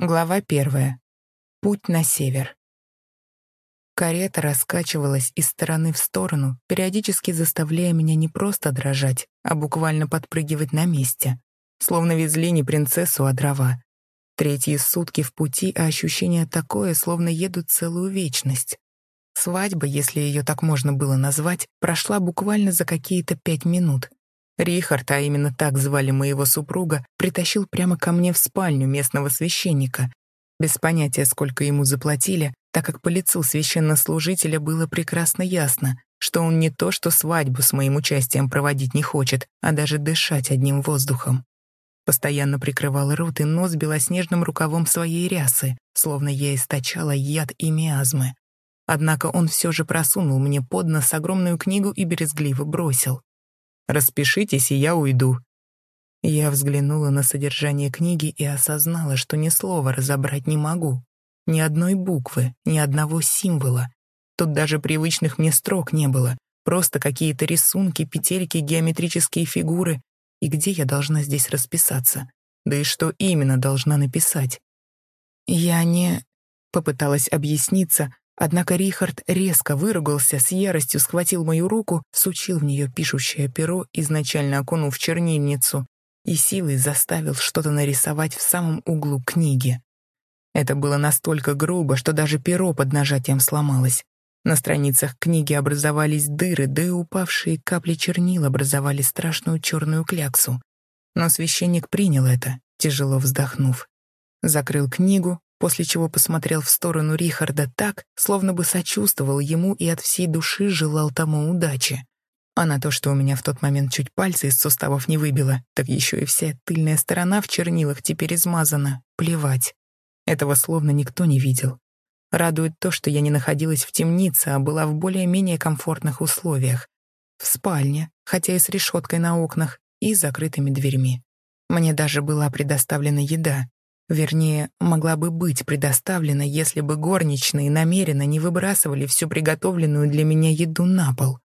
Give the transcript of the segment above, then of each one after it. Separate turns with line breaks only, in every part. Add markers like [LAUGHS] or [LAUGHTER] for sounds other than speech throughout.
Глава первая. Путь на север. Карета раскачивалась из стороны в сторону, периодически заставляя меня не просто дрожать, а буквально подпрыгивать на месте. Словно везли не принцессу, а дрова. Третьи сутки в пути, а ощущение такое, словно едут целую вечность. Свадьба, если ее так можно было назвать, прошла буквально за какие-то пять минут. Рихард, а именно так звали моего супруга, притащил прямо ко мне в спальню местного священника. Без понятия, сколько ему заплатили, так как по лицу священнослужителя было прекрасно ясно, что он не то что свадьбу с моим участием проводить не хочет, а даже дышать одним воздухом. Постоянно прикрывал рот и нос белоснежным рукавом своей рясы, словно я источала яд и миазмы. Однако он все же просунул мне под нос огромную книгу и березгливо бросил. Распишитесь, и я уйду». Я взглянула на содержание книги и осознала, что ни слова разобрать не могу. Ни одной буквы, ни одного символа. Тут даже привычных мне строк не было. Просто какие-то рисунки, петельки, геометрические фигуры. И где я должна здесь расписаться? Да и что именно должна написать? Я не... Попыталась объясниться, Однако Рихард резко выругался, с яростью схватил мою руку, сучил в нее пишущее перо, изначально окунув чернильницу, и силой заставил что-то нарисовать в самом углу книги. Это было настолько грубо, что даже перо под нажатием сломалось. На страницах книги образовались дыры, да и упавшие капли чернил образовали страшную черную кляксу. Но священник принял это, тяжело вздохнув. Закрыл книгу, после чего посмотрел в сторону Рихарда так, словно бы сочувствовал ему и от всей души желал тому удачи. А на то, что у меня в тот момент чуть пальцы из суставов не выбило, так еще и вся тыльная сторона в чернилах теперь измазана. Плевать. Этого словно никто не видел. Радует то, что я не находилась в темнице, а была в более-менее комфортных условиях. В спальне, хотя и с решеткой на окнах, и закрытыми дверьми. Мне даже была предоставлена еда, Вернее, могла бы быть предоставлена, если бы горничные намеренно не выбрасывали всю приготовленную для меня еду на пол.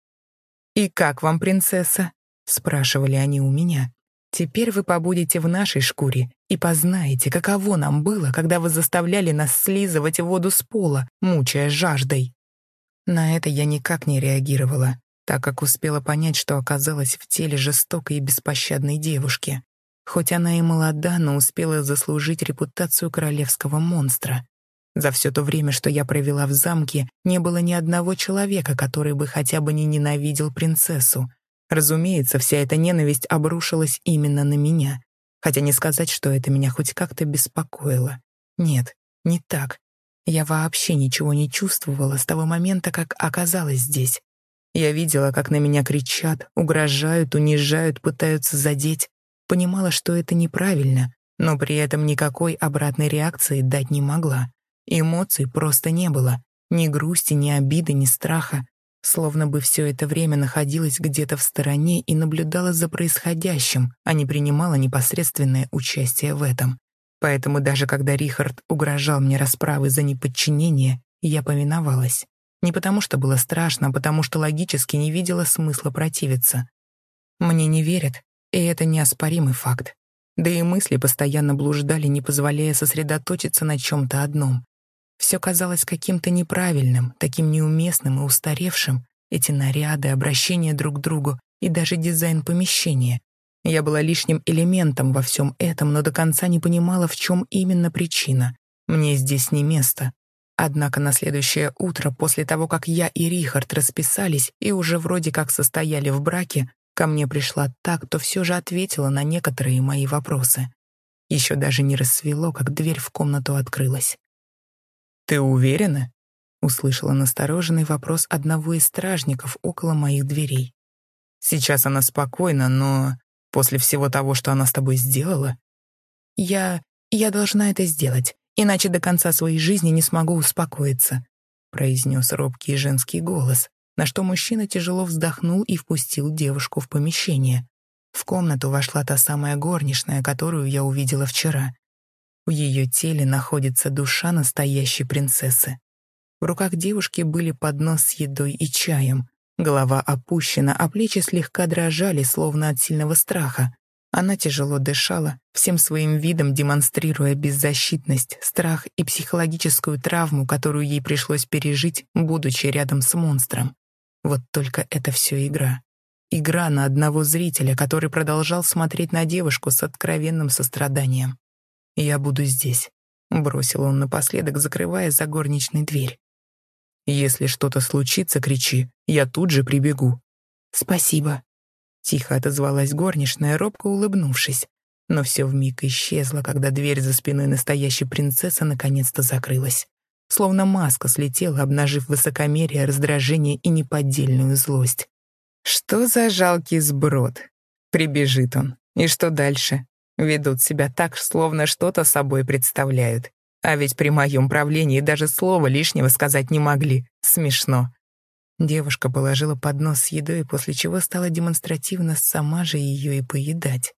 «И как вам, принцесса?» — спрашивали они у меня. «Теперь вы побудете в нашей шкуре и познаете, каково нам было, когда вы заставляли нас слизывать воду с пола, мучая жаждой». На это я никак не реагировала, так как успела понять, что оказалась в теле жестокой и беспощадной девушки. Хоть она и молода, но успела заслужить репутацию королевского монстра. За все то время, что я провела в замке, не было ни одного человека, который бы хотя бы не ненавидел принцессу. Разумеется, вся эта ненависть обрушилась именно на меня. Хотя не сказать, что это меня хоть как-то беспокоило. Нет, не так. Я вообще ничего не чувствовала с того момента, как оказалась здесь. Я видела, как на меня кричат, угрожают, унижают, пытаются задеть понимала, что это неправильно, но при этом никакой обратной реакции дать не могла. Эмоций просто не было. Ни грусти, ни обиды, ни страха. Словно бы все это время находилась где-то в стороне и наблюдала за происходящим, а не принимала непосредственное участие в этом. Поэтому даже когда Рихард угрожал мне расправой за неподчинение, я повиновалась. Не потому что было страшно, а потому что логически не видела смысла противиться. Мне не верят, и это неоспоримый факт. Да и мысли постоянно блуждали, не позволяя сосредоточиться на чем-то одном. Все казалось каким-то неправильным, таким неуместным и устаревшим. Эти наряды, обращения друг к другу и даже дизайн помещения. Я была лишним элементом во всем этом, но до конца не понимала, в чем именно причина. Мне здесь не место. Однако на следующее утро, после того, как я и Рихард расписались и уже вроде как состояли в браке, ко мне пришла так, кто все же ответила на некоторые мои вопросы. Еще даже не рассвело, как дверь в комнату открылась. «Ты уверена?» — услышала настороженный вопрос одного из стражников около моих дверей. «Сейчас она спокойна, но после всего того, что она с тобой сделала...» «Я... я должна это сделать, иначе до конца своей жизни не смогу успокоиться», — произнес робкий женский голос, на что мужчина тяжело вздохнул и впустил девушку в помещение. В комнату вошла та самая горничная, которую я увидела вчера. В ее теле находится душа настоящей принцессы. В руках девушки были поднос с едой и чаем. Голова опущена, а плечи слегка дрожали, словно от сильного страха. Она тяжело дышала, всем своим видом демонстрируя беззащитность, страх и психологическую травму, которую ей пришлось пережить, будучи рядом с монстром. Вот только это все игра. Игра на одного зрителя, который продолжал смотреть на девушку с откровенным состраданием. «Я буду здесь», — бросил он напоследок, закрывая за горничной дверь. «Если что-то случится, кричи, я тут же прибегу». «Спасибо», Тихо отозвалась горничная, робко улыбнувшись. Но все вмиг исчезло, когда дверь за спиной настоящей принцессы наконец-то закрылась. Словно маска слетела, обнажив высокомерие, раздражение и неподдельную злость. Что за жалкий сброд? Прибежит он. И что дальше? Ведут себя так, словно что-то собой представляют. А ведь при моем правлении даже слова лишнего сказать не могли. Смешно. Девушка положила поднос с едой, после чего стала демонстративно сама же ее и поедать.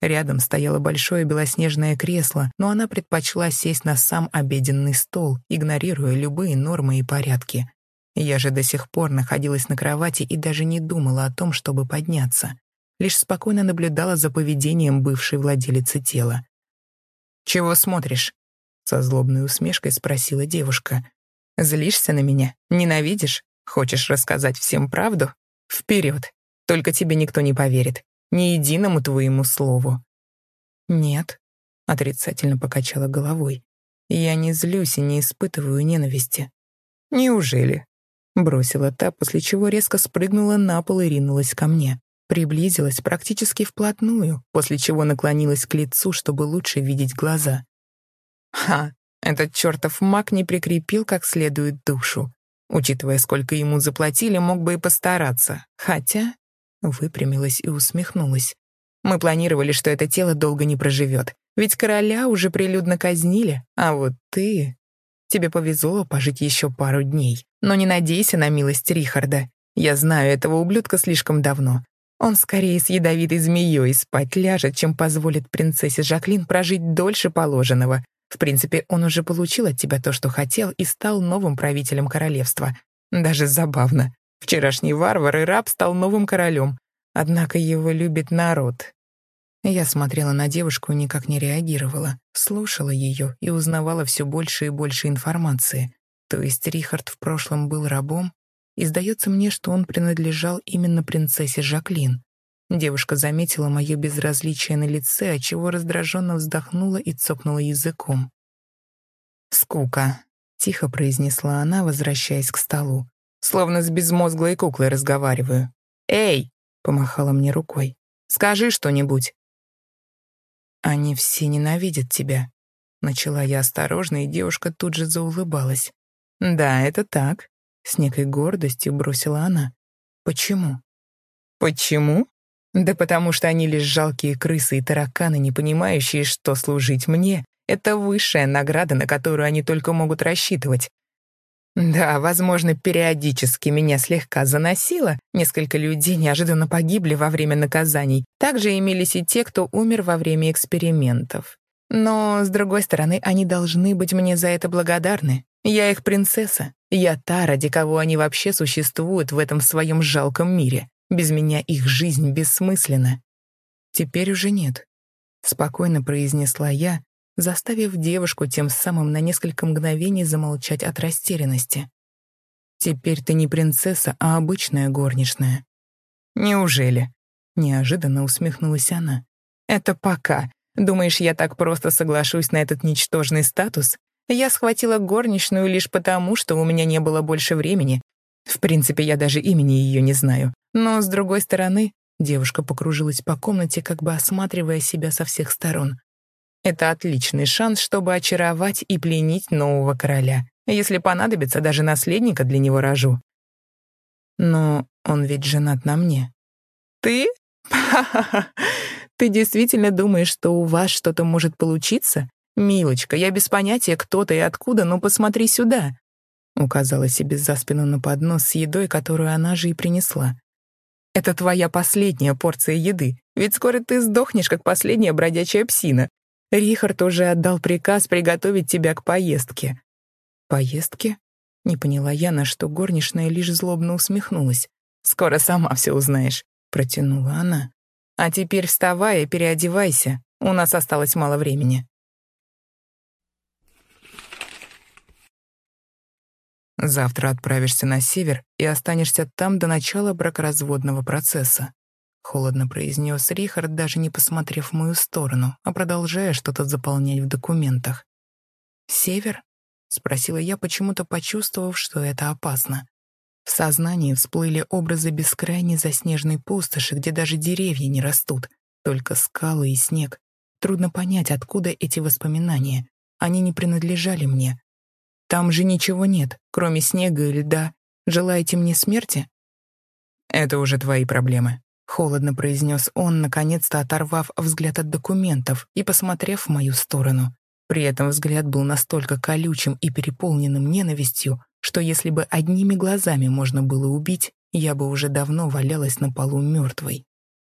Рядом стояло большое белоснежное кресло, но она предпочла сесть на сам обеденный стол, игнорируя любые нормы и порядки. Я же до сих пор находилась на кровати и даже не думала о том, чтобы подняться. Лишь спокойно наблюдала за поведением бывшей владелицы тела. «Чего смотришь?» — со злобной усмешкой спросила девушка. «Злишься на меня? Ненавидишь? Хочешь рассказать всем правду? Вперед! Только тебе никто не поверит. Ни единому твоему слову. Нет, отрицательно покачала головой. Я не злюсь и не испытываю ненависти. Неужели? Бросила та, после чего резко спрыгнула на пол и ринулась ко мне. Приблизилась практически вплотную, после чего наклонилась к лицу, чтобы лучше видеть глаза. Ха, этот чертов маг не прикрепил как следует душу. Учитывая, сколько ему заплатили, мог бы и постараться. Хотя... Выпрямилась и усмехнулась. Мы планировали, что это тело долго не проживет. Ведь короля уже прилюдно казнили, а вот ты... Тебе повезло пожить еще пару дней. Но не надейся на милость Рихарда. Я знаю этого ублюдка слишком давно. Он скорее с ядовитой змеей спать ляжет, чем позволит принцессе Жаклин прожить дольше положенного. В принципе, он уже получил от тебя то, что хотел, и стал новым правителем королевства. Даже забавно. Вчерашний варвар и раб стал новым королем. Однако его любит народ. Я смотрела на девушку и никак не реагировала, слушала ее и узнавала все больше и больше информации. То есть Рихард в прошлом был рабом, и сдается мне, что он принадлежал именно принцессе Жаклин. Девушка заметила мое безразличие на лице, отчего раздраженно вздохнула и цокнула языком. «Скука», — тихо произнесла она, возвращаясь к столу. «Словно с безмозглой куклой разговариваю. Эй!» — помахала мне рукой. «Скажи что-нибудь». «Они все ненавидят тебя», — начала я осторожно, и девушка тут же заулыбалась. «Да, это так», — с некой гордостью бросила она. «Почему?» «Почему?» Да потому что они лишь жалкие крысы и тараканы, не понимающие, что служить мне — это высшая награда, на которую они только могут рассчитывать. Да, возможно, периодически меня слегка заносило. Несколько людей неожиданно погибли во время наказаний. Также имелись и те, кто умер во время экспериментов. Но, с другой стороны, они должны быть мне за это благодарны. Я их принцесса. Я та, ради кого они вообще существуют в этом своем жалком мире. Без меня их жизнь бессмысленна. Теперь уже нет. Спокойно произнесла я, заставив девушку тем самым на несколько мгновений замолчать от растерянности. «Теперь ты не принцесса, а обычная горничная». «Неужели?» — неожиданно усмехнулась она. «Это пока. Думаешь, я так просто соглашусь на этот ничтожный статус? Я схватила горничную лишь потому, что у меня не было больше времени. В принципе, я даже имени ее не знаю. Но, с другой стороны, девушка покружилась по комнате, как бы осматривая себя со всех сторон. Это отличный шанс, чтобы очаровать и пленить нового короля. Если понадобится, даже наследника для него рожу. Но он ведь женат на мне. Ты? [LAUGHS] Ты действительно думаешь, что у вас что-то может получиться? Милочка, я без понятия, кто ты и откуда, но посмотри сюда. Указала себе за спину на поднос с едой, которую она же и принесла. Это твоя последняя порция еды, ведь скоро ты сдохнешь, как последняя бродячая псина. Рихард уже отдал приказ приготовить тебя к поездке». «Поездке?» — не поняла я, на что горничная лишь злобно усмехнулась. «Скоро сама все узнаешь», — протянула она. А теперь вставай и переодевайся, у нас осталось мало времени. Завтра отправишься на север и останешься там до начала бракоразводного процесса. Холодно произнес Рихард, даже не посмотрев в мою сторону, а продолжая что-то заполнять в документах. «Север?» — спросила я, почему-то почувствовав, что это опасно. В сознании всплыли образы бескрайней заснеженной пустоши, где даже деревья не растут, только скалы и снег. Трудно понять, откуда эти воспоминания. Они не принадлежали мне. Там же ничего нет, кроме снега и льда. Желаете мне смерти? Это уже твои проблемы. Холодно произнес он, наконец-то оторвав взгляд от документов и посмотрев в мою сторону. При этом взгляд был настолько колючим и переполненным ненавистью, что если бы одними глазами можно было убить, я бы уже давно валялась на полу мертвой.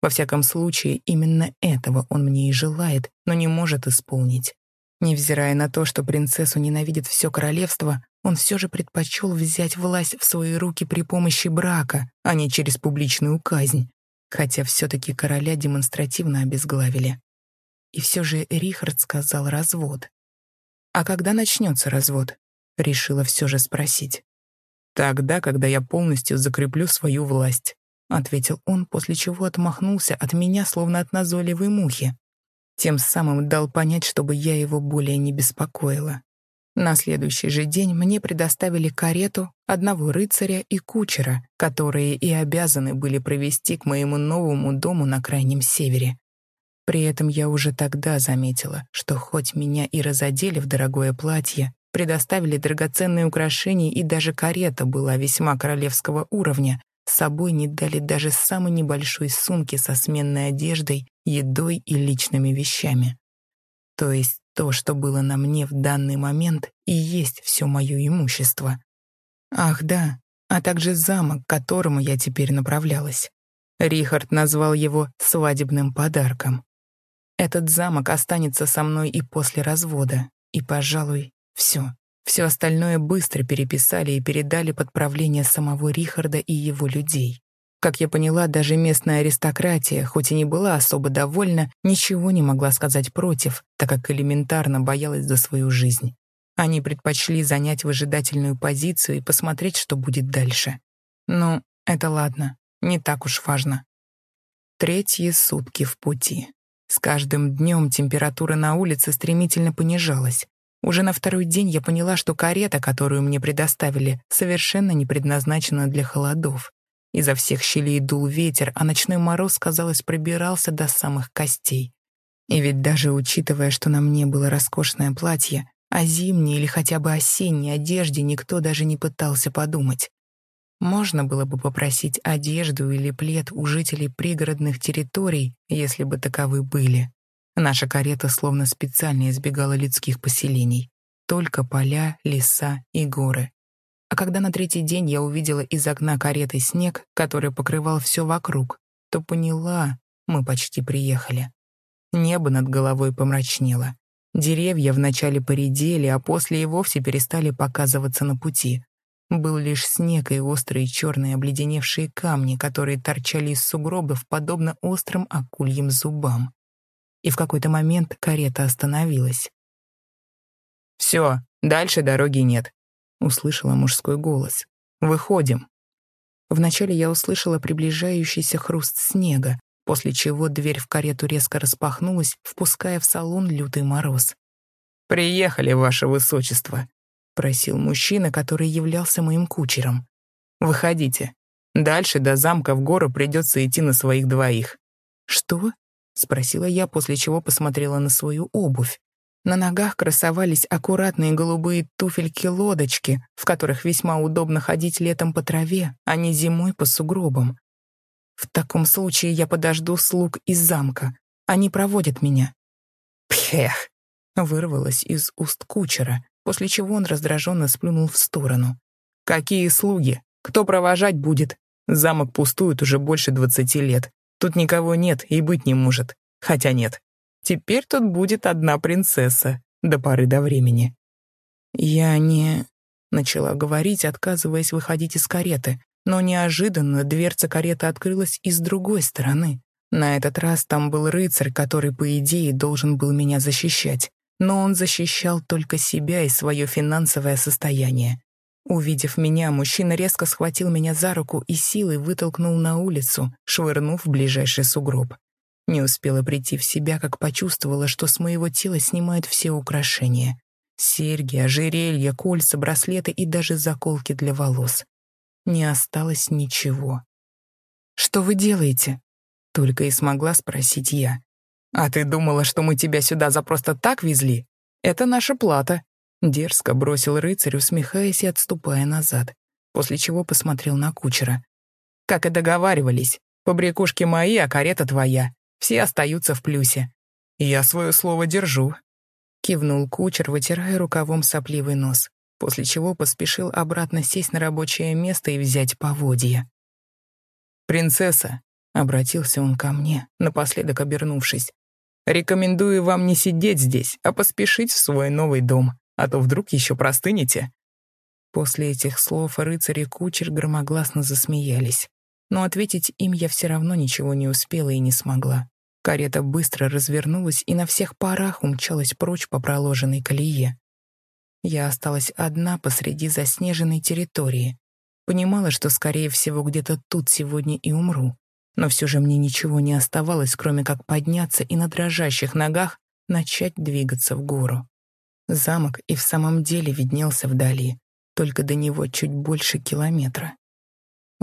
Во всяком случае, именно этого он мне и желает, но не может исполнить. Невзирая на то, что принцессу ненавидит все королевство, он все же предпочел взять власть в свои руки при помощи брака, а не через публичную казнь, хотя все-таки короля демонстративно обезглавили. И все же Рихард сказал развод. «А когда начнется развод?» — решила все же спросить. «Тогда, когда я полностью закреплю свою власть», — ответил он, после чего отмахнулся от меня, словно от назойливой мухи. Тем самым дал понять, чтобы я его более не беспокоила. На следующий же день мне предоставили карету, одного рыцаря и кучера, которые и обязаны были провести к моему новому дому на крайнем севере. При этом я уже тогда заметила, что хоть меня и разодели в дорогое платье, предоставили драгоценные украшения и даже карета была весьма королевского уровня, с собой не дали даже самой небольшой сумки со сменной одеждой, едой и личными вещами. То есть то, что было на мне в данный момент, и есть все мое имущество. Ах да, а также замок, к которому я теперь направлялась. Рихард назвал его «свадебным подарком». Этот замок останется со мной и после развода, и, пожалуй, все. Все остальное быстро переписали и передали под правление самого Рихарда и его людей. Как я поняла, даже местная аристократия, хоть и не была особо довольна, ничего не могла сказать против, так как элементарно боялась за свою жизнь. Они предпочли занять выжидательную позицию и посмотреть, что будет дальше. Ну, это ладно, не так уж важно. Третьи сутки в пути. С каждым днем температура на улице стремительно понижалась. Уже на второй день я поняла, что карета, которую мне предоставили, совершенно не предназначена для холодов. Изо всех щелей дул ветер, а ночной мороз, казалось, пробирался до самых костей. И ведь даже учитывая, что на мне было роскошное платье, о зимней или хотя бы осенней одежде никто даже не пытался подумать. Можно было бы попросить одежду или плед у жителей пригородных территорий, если бы таковы были. Наша карета словно специально избегала людских поселений. Только поля, леса и горы. А когда на третий день я увидела из окна кареты снег, который покрывал все вокруг, то поняла, мы почти приехали. Небо над головой помрачнело. Деревья вначале поредели, а после и вовсе перестали показываться на пути. Был лишь снег и острые черные обледеневшие камни, которые торчали из сугробов, подобно острым акульим зубам и в какой-то момент карета остановилась. «Все, дальше дороги нет», — услышала мужской голос. «Выходим». Вначале я услышала приближающийся хруст снега, после чего дверь в карету резко распахнулась, впуская в салон лютый мороз. «Приехали, ваше высочество», — просил мужчина, который являлся моим кучером. «Выходите. Дальше до замка в гору придется идти на своих двоих». «Что?» — спросила я, после чего посмотрела на свою обувь. На ногах красовались аккуратные голубые туфельки-лодочки, в которых весьма удобно ходить летом по траве, а не зимой по сугробам. В таком случае я подожду слуг из замка. Они проводят меня. Пхех! Вырвалось из уст кучера, после чего он раздраженно сплюнул в сторону. «Какие слуги? Кто провожать будет? Замок пустует уже больше двадцати лет. Тут никого нет и быть не может. Хотя нет. Теперь тут будет одна принцесса до поры до времени. Я не... Начала говорить, отказываясь выходить из кареты, но неожиданно дверца кареты открылась и с другой стороны. На этот раз там был рыцарь, который, по идее, должен был меня защищать. Но он защищал только себя и свое финансовое состояние. Увидев меня, мужчина резко схватил меня за руку и силой вытолкнул на улицу, швырнув в ближайший сугроб. Не успела прийти в себя, как почувствовала, что с моего тела снимают все украшения. Серьги, ожерелья, кольца, браслеты и даже заколки для волос. Не осталось ничего. «Что вы делаете?» Только и смогла спросить я. «А ты думала, что мы тебя сюда за просто так везли? Это наша плата», — дерзко бросил рыцарь, усмехаясь и отступая назад, после чего посмотрел на кучера. «Как и договаривались, побрякушки мои, а карета твоя. Все остаются в плюсе. Я свое слово держу», — кивнул кучер, вытирая рукавом сопливый нос, после чего поспешил обратно сесть на рабочее место и взять поводья. «Принцесса, Обратился он ко мне, напоследок обернувшись. «Рекомендую вам не сидеть здесь, а поспешить в свой новый дом, а то вдруг еще простынете». После этих слов рыцарь и кучер громогласно засмеялись. Но ответить им я все равно ничего не успела и не смогла. Карета быстро развернулась и на всех парах умчалась прочь по проложенной колее. Я осталась одна посреди заснеженной территории. Понимала, что, скорее всего, где-то тут сегодня и умру. Но все же мне ничего не оставалось, кроме как подняться и на дрожащих ногах начать двигаться в гору. Замок и в самом деле виднелся вдали, только до него чуть больше километра.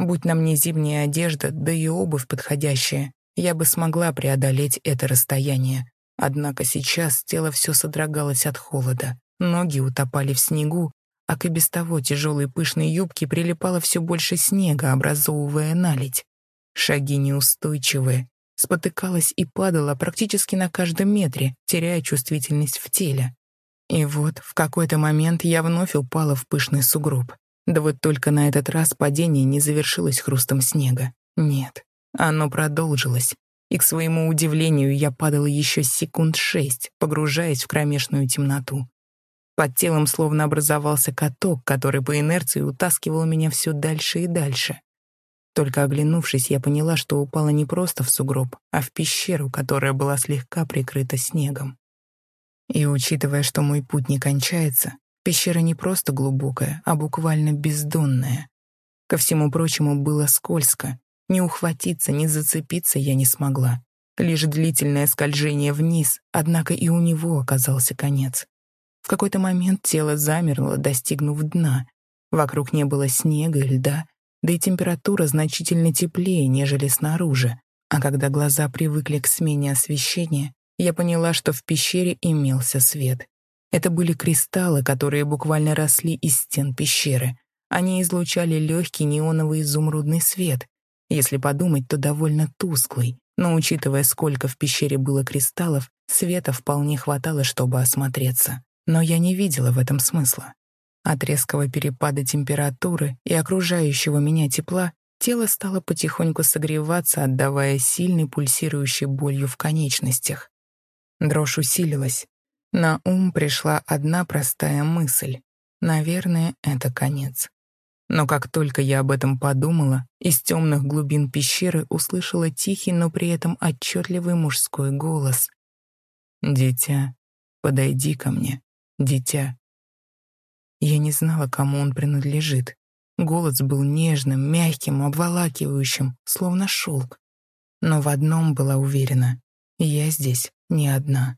Будь на мне зимняя одежда, да и обувь подходящая, я бы смогла преодолеть это расстояние. Однако сейчас тело все содрогалось от холода, ноги утопали в снегу, а к и без того тяжелой пышной юбке прилипало все больше снега, образовывая наледь. Шаги неустойчивые. Спотыкалась и падала практически на каждом метре, теряя чувствительность в теле. И вот в какой-то момент я вновь упала в пышный сугроб. Да вот только на этот раз падение не завершилось хрустом снега. Нет, оно продолжилось. И, к своему удивлению, я падала еще секунд шесть, погружаясь в кромешную темноту. Под телом словно образовался каток, который по инерции утаскивал меня все дальше и дальше. Только оглянувшись, я поняла, что упала не просто в сугроб, а в пещеру, которая была слегка прикрыта снегом. И учитывая, что мой путь не кончается, пещера не просто глубокая, а буквально бездонная. Ко всему прочему, было скользко. Ни ухватиться, ни зацепиться я не смогла. Лишь длительное скольжение вниз, однако и у него оказался конец. В какой-то момент тело замерло, достигнув дна. Вокруг не было снега и льда, да и температура значительно теплее, нежели снаружи. А когда глаза привыкли к смене освещения, я поняла, что в пещере имелся свет. Это были кристаллы, которые буквально росли из стен пещеры. Они излучали легкий неоновый изумрудный свет. Если подумать, то довольно тусклый. Но учитывая, сколько в пещере было кристаллов, света вполне хватало, чтобы осмотреться. Но я не видела в этом смысла. От резкого перепада температуры и окружающего меня тепла тело стало потихоньку согреваться, отдавая сильной пульсирующей болью в конечностях. Дрожь усилилась. На ум пришла одна простая мысль. Наверное, это конец. Но как только я об этом подумала, из темных глубин пещеры услышала тихий, но при этом отчетливый мужской голос. «Дитя, подойди ко мне, дитя». Я не знала, кому он принадлежит. Голос был нежным, мягким, обволакивающим, словно шелк. Но в одном была уверена — я здесь не одна.